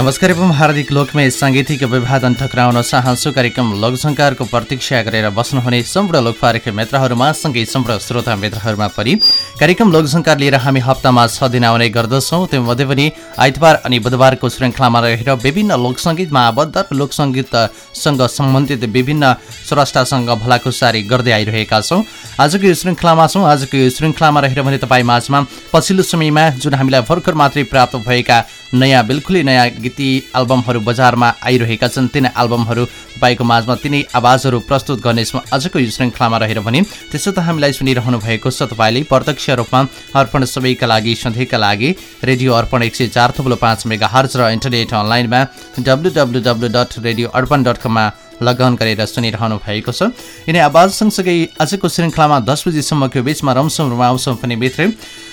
नमस्कार एवं हार्दिक लोकमय साङ्गीतिक अभिवादन टक्राउन चाहन्छु। कार्यक्रम लोकसङ्कारको प्रतीक्षा गरेर बस्नुहुने सम्पूर्ण लोकपारक मित्रहरूमा सँगै सम्पूर्ण श्रोता मित्रहरूमा पनि। कार्यक्रम लोकसङ्कार लिएर हामी हप्तामा छ दिन आउने गर्दछौँ। त्यो मध्ये पनि आइतबार अनि बुधबारको श्रृङ्खलामा रहेर विभिन्न लोकसङ्गीतमा आबद्ध लोकसङ्गीतसँग सम्बन्धित विभिन्न स्रष्टासँग भलाकुसारी गर्दै आइरहेका छौँ। आजको यो श्रृङ्खलामा छौँ। आजको यो श्रृङ्खलामा रहेर भने तपाईँ माझमा पछिल्लो समयमा जुन हामीलाई भर्खर मात्रै प्राप्त भएका नयाँ बिल्कुलै नयाँ गीती एल्बमहरू बजारमा आइरहेका छन्। तिनै एल्बमहरू तपाईँको माझमा तिनै आवाजहरू प्रस्तुत गर्नेछौँ आजको यो श्रृङ्खलामा रहेर भने त्यसो त हामीलाई सुनिरहनु भएको छ तपाईँले प्रत्यक्ष रूपमा अर्पण सबैका लागि सधैँका लागि रेडियो अर्पण एक सय चार थुप्रो पाँच मेगा हर्च र इन्टरनेट अनलाइनमा W W W dot radio Arpan dot कममा लगन गरेर सुनिरहनु भएको छ। यिनै आवाज सँगसँगै आजको श्रृङ्खलामा दस बजीसम्मको बिचमा रमसौँ रमाउँछौँ पनि भित्रै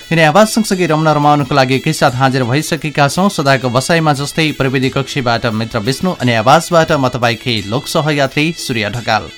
यिनै आवाज सँगसँगै रम्न रमाउनुको लागि एकैसाथ हाजिर भइसकेका छौँ। सदाको बसाइमा जस्तै प्रविधि कक्षीबाट मित्र विष्णु अनि आवाजबाट म तपाईँकै लोक सहयात्री सूर्य ढकाल।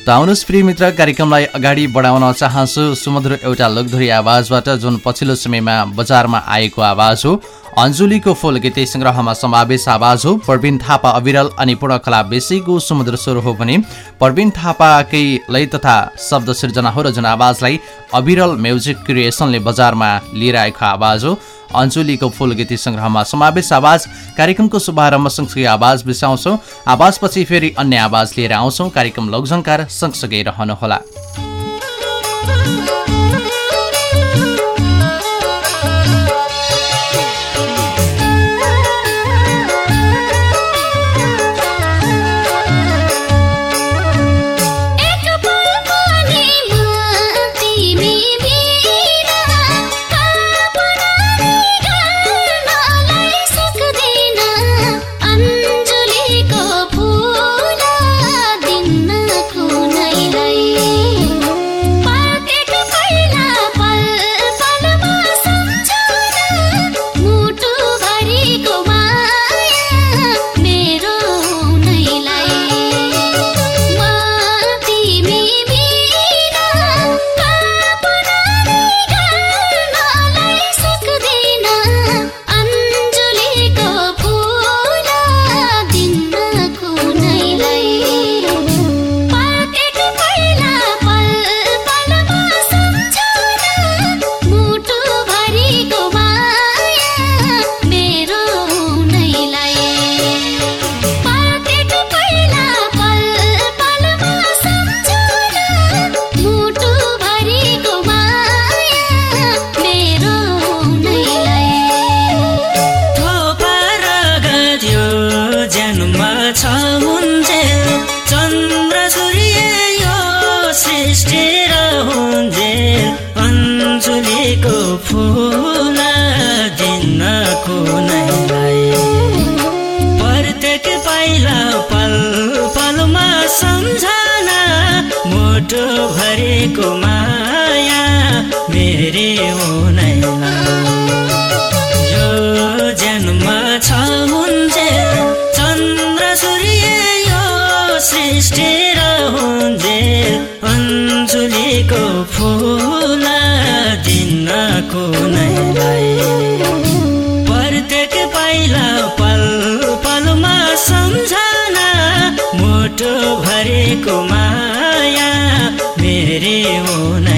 त आउनुहोस् प्रिय मित्र कार्यक्रमलाई अगाडि बढाउन चाहन्छु। सुमधुर एउटा लोकधुरी आवाजबाट जुन पछिल्लो समयमा बजारमा आएको आवाज हो। अञ्जुलीको फुल गीत सङ्ग्रहमा समावेश आवाज हो। प्रवीण थापा अविरल अनि पूर्णकला बेसीको समुद्र स्वर हो भने प्रवीण थापाकै लय तथा शब्द सिर्जना हो र जुन आवाजलाई अविरल म्युजिक क्रिएसनले बजारमा लिएर आएको आवाज हो। अञ्जुलीको फुल गीत सङ्ग्रहमा समावेश आवाज कार्यक्रमको शुभारम्भ सँगसँगै आवाज बिसाउँछौँ। आवाजपछि फेरि अन्य आवाज लिएर आउँछौँ। कार्यक्रम लोकझङ्कार सँगसँगै रहनुहोला। माया मेरे उनैलाई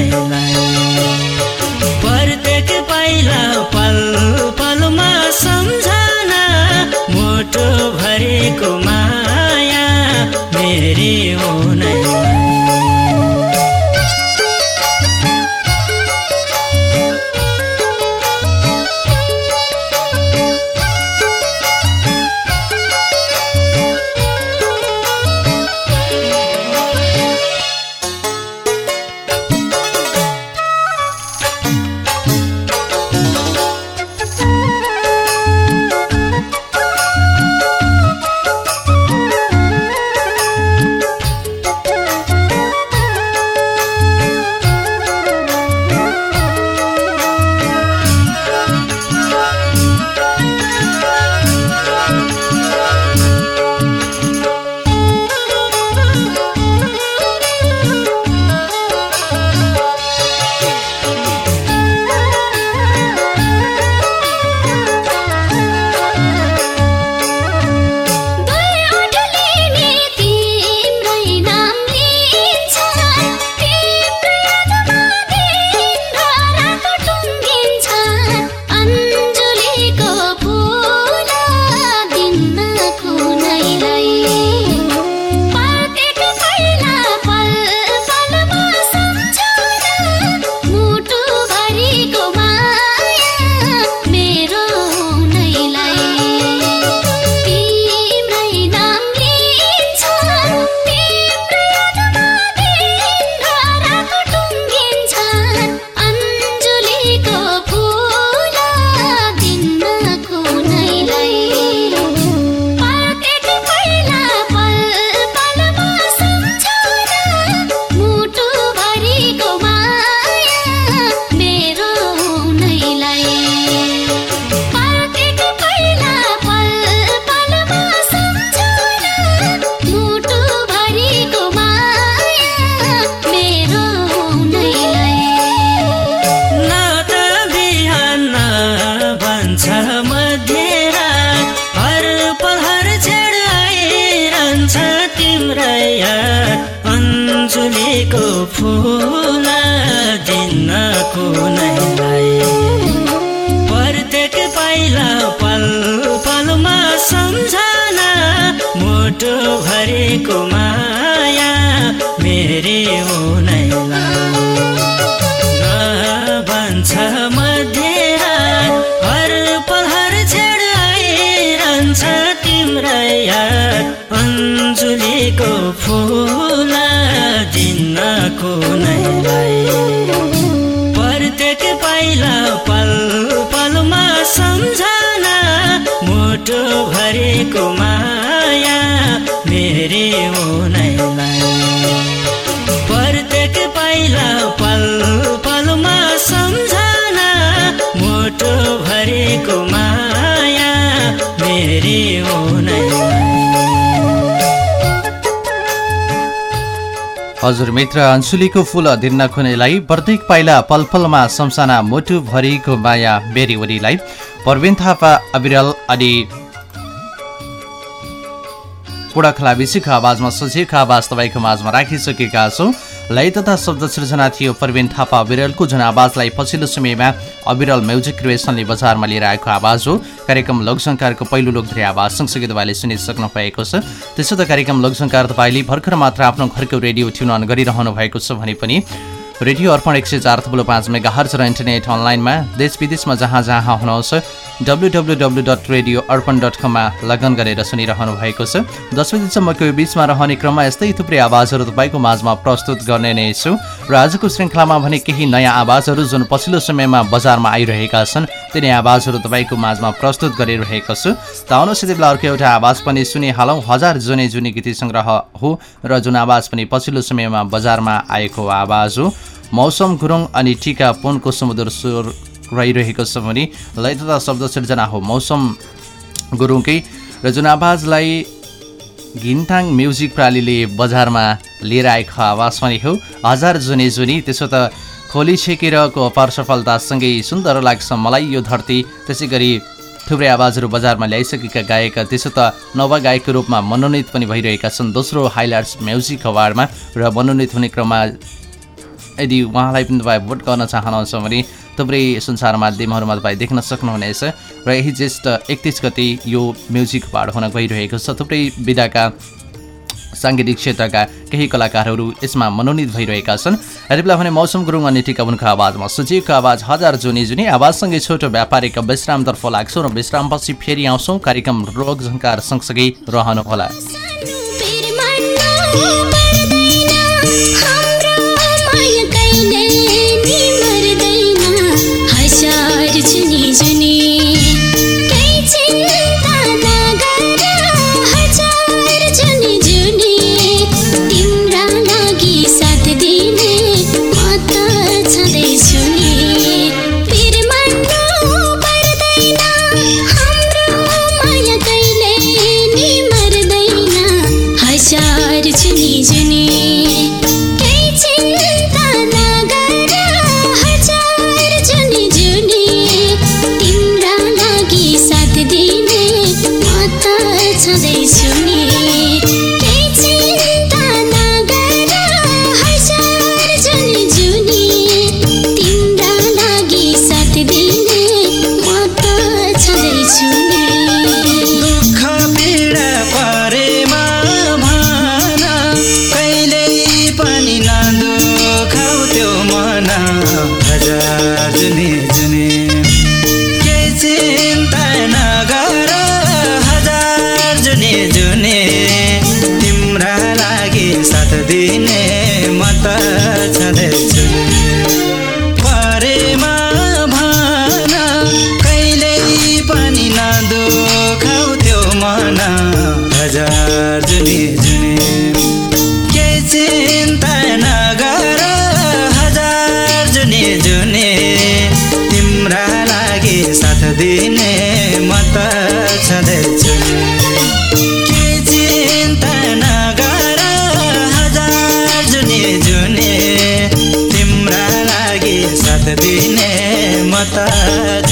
भन्छ मध्ये हर पल हर छेड आइरहन्छ तिम्रा याद। अञ्जुलीको फुल दिन कुनैलाई प्रत्येक पाइला पल पलमा सम्झना मुटु भरेको माया मेरे उनैलाई मुटु भरेको माया मेरे उनैलाई हजुर मित्र अञ्सुलीको फुल दिन्न खुनेलाई प्रत्येक पाइला पलपलमा सम्साना मुटु भरिको माया बेरीवरीलाई प्रवीण थापा अविरल अनि विषयको आवाजमा सजिएको आवाज तपाईँको माझमा राखिसकेका छौँ। लय तथा शब्द सृजना थियो। प्रवीण थापा अविरलको जुन आवाजलाई पछिल्लो समयमा अविरल म्युजिक क्रिएसनले बजारमा लिएर आएको आवाज हो। कार्यक्रम लोकसङ्कारको पहिलो लोकधरी आवाज सँगसँगै तपाईँले सुनिसक्नु भएको छ। त्यसो त कार्यक्रम लोकसङ्कार तपाईँले भर्खर मात्र आफ्नो घरको रेडियो ट्युन अन गरिरहनु भएको छ भने पनि रेडियो अर्पण एक सय चार थप्लो पाँच मेगा र इन्टरनेट अनलाइनमा देश विदेशमा जहाँ जहाँ हुनुहुन्छ W W W dot radio Arpan dot कममा लगन गरेर सुनिरहनु भएको छ। दस बजीसम्मको यो बिचमा रहने क्रममा यस्तै थुप्रै आवाजहरू तपाईँको माझमा प्रस्तुत गर्ने नै छु। र आजको श्रृङ्खलामा भने केही नयाँ आवाजहरू जुन पछिल्लो समयमा बजारमा आइरहेका छन् तिनै आवाजहरू तपाईँको माझमा प्रस्तुत गरिरहेको छु। त आउनुहोस् यति बेला अर्को एउटा आवाज पनि सुनिहालौँ। हजार जुने जुनी गीत सङ्ग्रह हो र जुन आवाज पनि पछिल्लो समयमा बजारमा आएको आवाज हो। मौसम गुरुङ अनि टिका पुनको समुद्र स्वर रहिरहेको छ भने लय तथा शब्द सिर्जना हो। मौसम गुरुङकै र जुन आवाजलाई घिनताङ म्युजिक प्रालीले बजारमा लिएर आएको आवाज पनि हो। हजार जुने जुनी त्यसो त खोली छेकेरको अपार सफलतासँगै सुन्दर लाग्छ मलाई यो धरती। त्यसै गरी थुप्रै आवाजहरू बजारमा ल्याइसकेका गायक त्यसो त नव गायकको रूपमा मनोनित पनि भइरहेका छन्। दोस्रो हाइलाइट्स म्युजिक अवार्डमा र मनोनित हुने क्रममा यदि उहाँलाई पनि तपाईँ भोट गर्न चाहनुहुन्छ भने थुप्रै सञ्चार माध्यमहरूमा तपाईँ देख्न सक्नुहुनेछ र यही ज्येष्ठ एकतिस गति यो म्युजिक पार्ट हुन गइरहेको छ। थुप्रै विधाका साङ्गीतिक क्षेत्रका केही कलाकारहरू यसमा मनोनित भइरहेका छन्। यति बेला भने मौसम गुरुङ अनि टिकाउनको आवाजमा सुजिएको आवाज हजार जुनी जुनी आवाजसँगै छोटो व्यापारिक विश्रामतर्फ लाग्छौँ र विश्रामपछि फेरि आउँछौँ। कार्यक्रम रोग झङ्कार सँगसँगै रहनुहोला।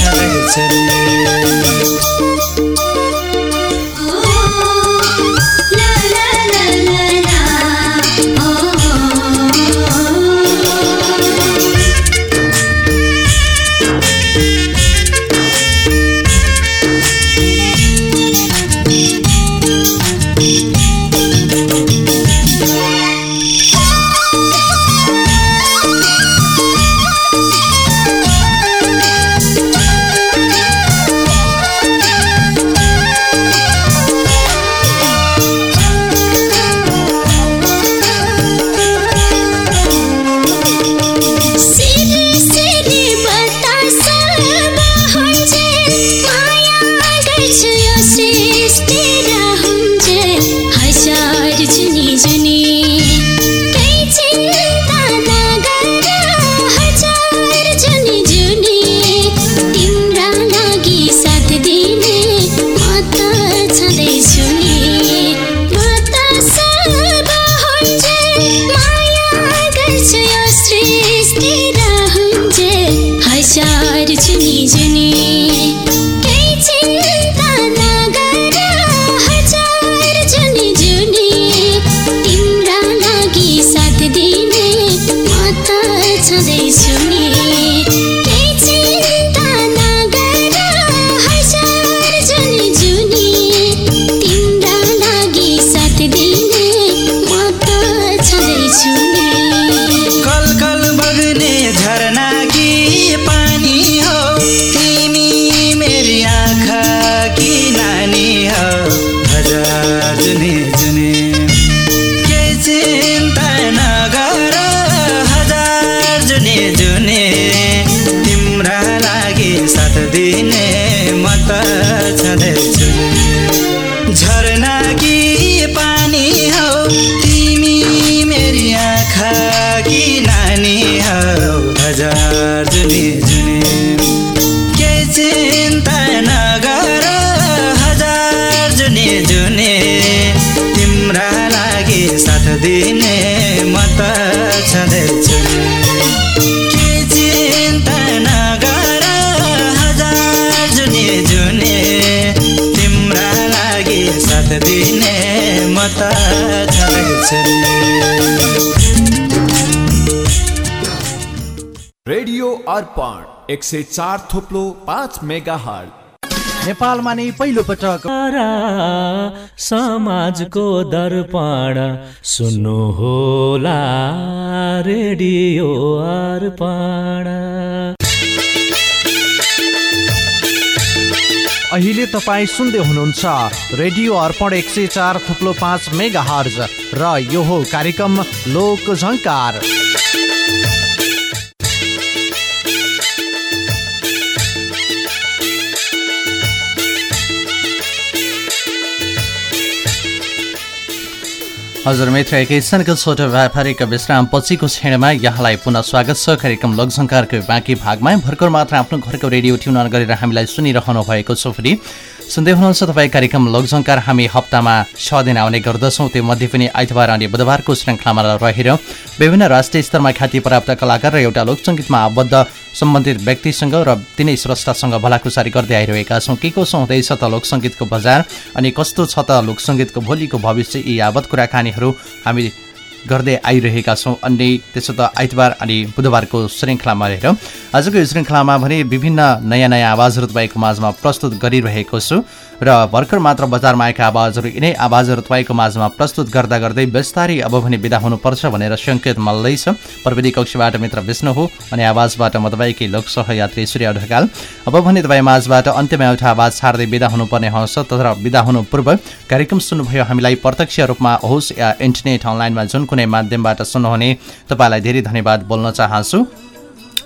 I exited me. Radio Arpan एक सय चार थोप्लो पाँच मेगा हल नेपालमा नै पहिलो पटक। समाजको दर्पण सुन्नु होला रेडियो अर्पण। अहिले तपाईँ सुन्दै हुनुहुन्छ रेडियो अर्पण एक सय चार थुप्लो पाँच मेगा हर्ज र यो हो कार्यक्रम लोक झङ्कार हजुर मित्र एकैछिनको छोटो व्यापारिक विश्राम पछिको क्षणमा यहाँलाई पुनः स्वागत छ। कार्यक्रम लोकसङ्कारको बाँकी भागमा भर्खर मात्र आफ्नो घरको रेडियो ट्युन अन गरेर हामीलाई सुनिरहनु भएको छ। फेरि सुन्दै हुनुहुन्छ तपाईँ कार्यक्रम लोकसङ्कार हामी हप्तामा छ दिन आउने गर्दछौँ। त्यो मध्ये पनि आइतबार अनि बुधबारको श्रृङ्खलामा रहेर विभिन्न राष्ट्रिय स्तरमा ख्याति प्राप्त कलाकार र एउटा लोकसङ्गीतमा आबद्ध सम्बन्धित व्यक्तिसँग र तिनै स्रष्टासँग भलाकुसारी गर्दै आइरहेका छौँ। के कसो हुँदैछ त लोकसङ्गीतको बजार? अनि कस्तो छ त लोकसङ्गीतको भोलिको भविष्य? यी यावत कुराकानीहरू हामी गर्दै आइरहेका छौँ। अन्य त्यसो त आइतबार अनि बुधबारको श्रृङ्खलामा रहेर आजको यो श्रृङ्खलामा भने विभिन्न नयाँ नयाँ आवाजहरू तपाईँको माझमा प्रस्तुत गरिरहेको छु र भर्खर मात्र बजारमा आएका आवाजहरू यिनै आवाजहरू तपाईँको माझमा प्रस्तुत गर्दा गर्दै बिस्तारै अब भने विदा हुनुपर्छ भनेर सङ्केत मल्दैछ। प्रविधि कक्षबाट मित्र विष्णु हो अनि आवाजबाट म तपाईँकै लोक सहयात्री सूर्य ढकाल। अब भने तपाईँ माझबाट अन्त्यमा एउटा आवाज छाड्दै विदा हुनुपर्ने हुन्छ तर विदा हुनु पूर्व कार्यक्रम सुन्नुभयो हामीलाई प्रत्यक्ष रूपमा होस् या इन्टरनेट अनलाइनमा जुन कुनै माध्यमबाट सुन्नुहुने तपाईँलाई धेरै धन्यवाद बोल्न चाहन्छु।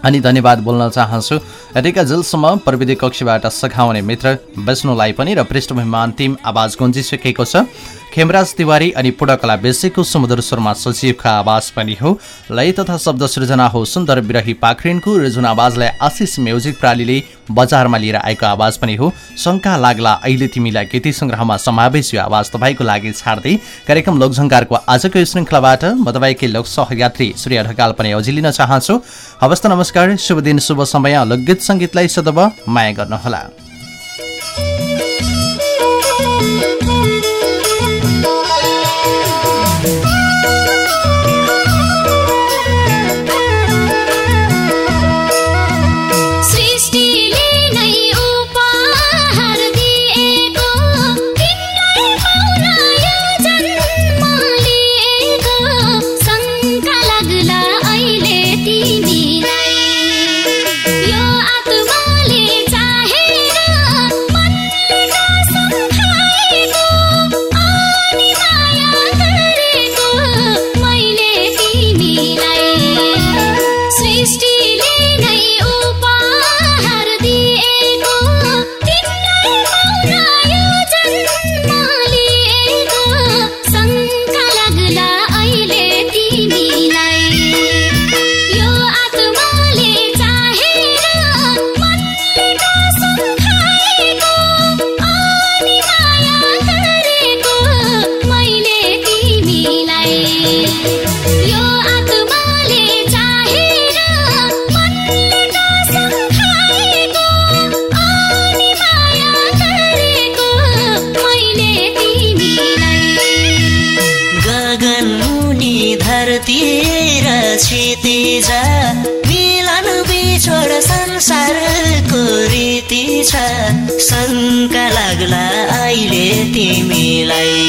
अनि धन्यवाद बोल्न चाहन्छु। यतिका जेलसम्म प्रविधि कक्षबाट सघाउने मित्र विष्णुलाई पनि र पृष्ठभूमिमा अन्तिम आवाज गुन्जिसकेको छ। खेमराज तिवारी अनि पुडकला बेसीको समुद्र स्वरमा सचिवका आवाज पनि हो। लय तथा शब्द सृजना हो। सुन्दर विरही पाखरिनको र जुन आवाजलाई आशिष म्युजिक प्रालीले बजारमा लिएर आएको आवाज पनि हो। शङ्का लाग्ला अहिले तिमीलाई गीति सङ्ग्रहमा समावेश यो आवाज तपाईँको लागि छाड्दै। कार्यक्रम लोकझङ्कारको आजको यो श्रृङ्खलाबाट म तपाईँकै लोक सहयात्री सूर्य ढकाल पनि अझै लिन चाहन्छु। हवस् नमस्कार शुभ दिन शुभ समय। लोकगीत सङ्गीतलाई सदब माया गर्नुहोला। छ शङ्का लाग्ला अहिले तिमीलाई।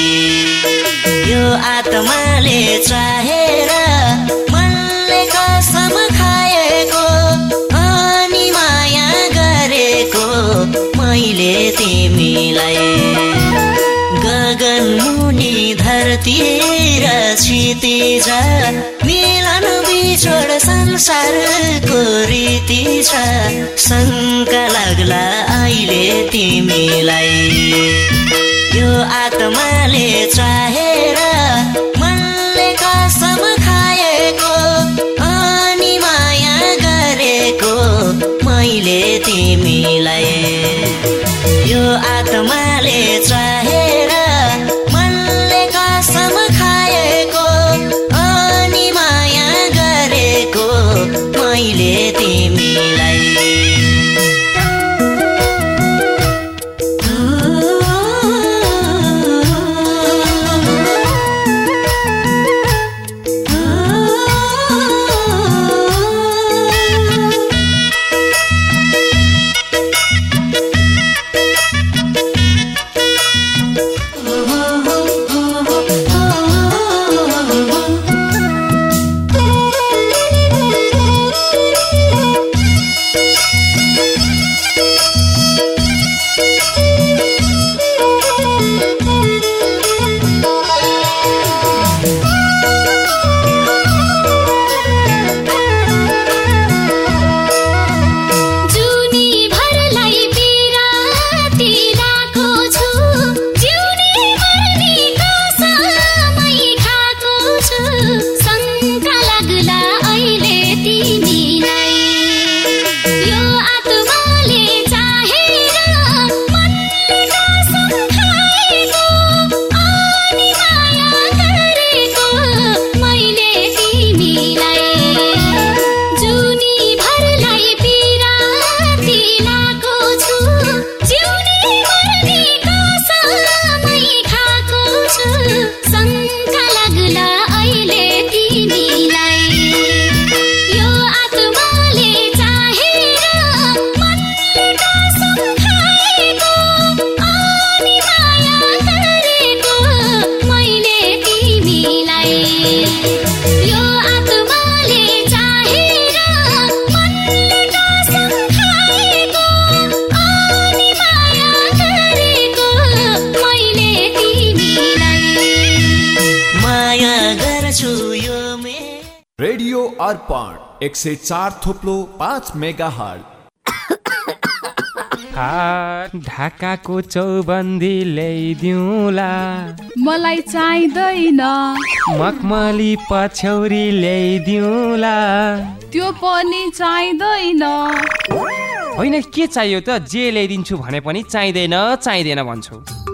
यो आत्माले चाहेर मनले कसम खाएको अनि माया गरेको मैले तिमीलाई। गगन मुनि धरती र क्षितिज बिछोड संसारको रीति छ। शङ्का लाग्ला अहिले तिमीलाई। यो आत्माले चाहेर मनले कसम खाएको अनि माया गरेको मैले अर्पण एक सय चार थोप्लो पाँच मेगा हात ढाकाको चौबन्दी ल्याइदिउँला। मलाई चाहिँदैन। मखमली पछ्यौरी ल्याइदिउँला। त्यो पनि चाहिँदैन। होइन के चाहियो त? जे ल्याइदिन्छु भने पनि चाहिँदैन चाहिँदैन भन्छु।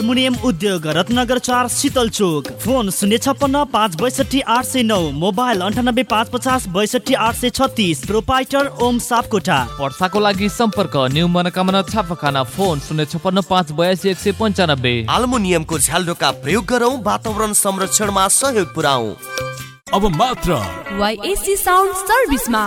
आल्मुनियम उद्योग रत्नगर चार शीतल चोक। फोन शून्य छप्पन्न पाँच बैसठी आठ सय नौ। मोबाइल अन्ठानब्बे पाँच पचास बैसठी आठ सय छत्तिस। प्रोपाइटर ओम सापकोटा। वर्षाको लागि सम्पर्क न्यू मनोकामना छापाखाना फोन शून्य छप्पन्न पाँच बयासी एक सय पन्चानब्बे। आल्मुनियमको झ्यालडोका प्रयोग गरौँ वातावरण संरक्षणमा सहयोग पुऱ्याउ अब मात्र साउन्ड सर्भिसमा।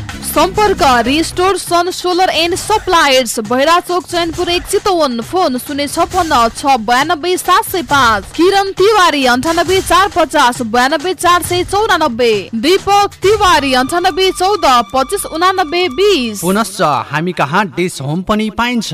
सम्पर्क restore sun solar and suppliers भैरा चोक चैनपुर एक चितवन फोन शून्य छपन्न छ बयानब्बे सात सय पाँच। किरण तिवारी अन्ठानब्बे चार पचास बयानब्बे चार सय चौरानब्बे। दीपक तिवारी अन्ठानब्बे चौध पच्चिस उनानब्बे बिस। पुनश्च हामी कहाँ डिस होम पनि पाइन्छ।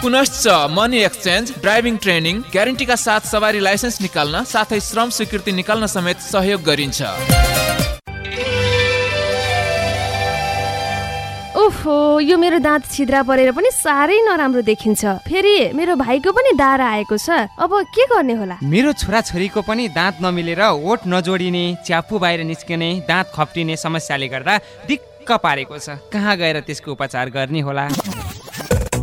पुनश्च मनी एक्सचेन्ज ड्राइभिङ ट्रेनिङ ग्यारेन्टीका साथ सवारी लाइसेन्स निकाल्न साथै श्रम स्वीकृति निकाल्न समेत सहयोग गरिन्छ। ओहो यो मेरो दाँत छिद्रा परेर पनि साह्रै नराम्रो देखिन्छ। फेरि मेरो भाइको पनि दारा आएको छ। अब के गर्ने होला? मेरो छोराछोरीको पनि दाँत नमिलेर ओठ नजोडिने च्यापु बाहिर निस्किने दाँत खप्टिने समस्याले गर्दा दिक्क पारेको छ। कहाँ गएर त्यसको उपचार गर्ने होला?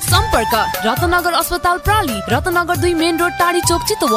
सम्पर्क रत्नगर अस्पताल प्राली रत्नगर दुई मेन रोड टाढी चोक चितवन।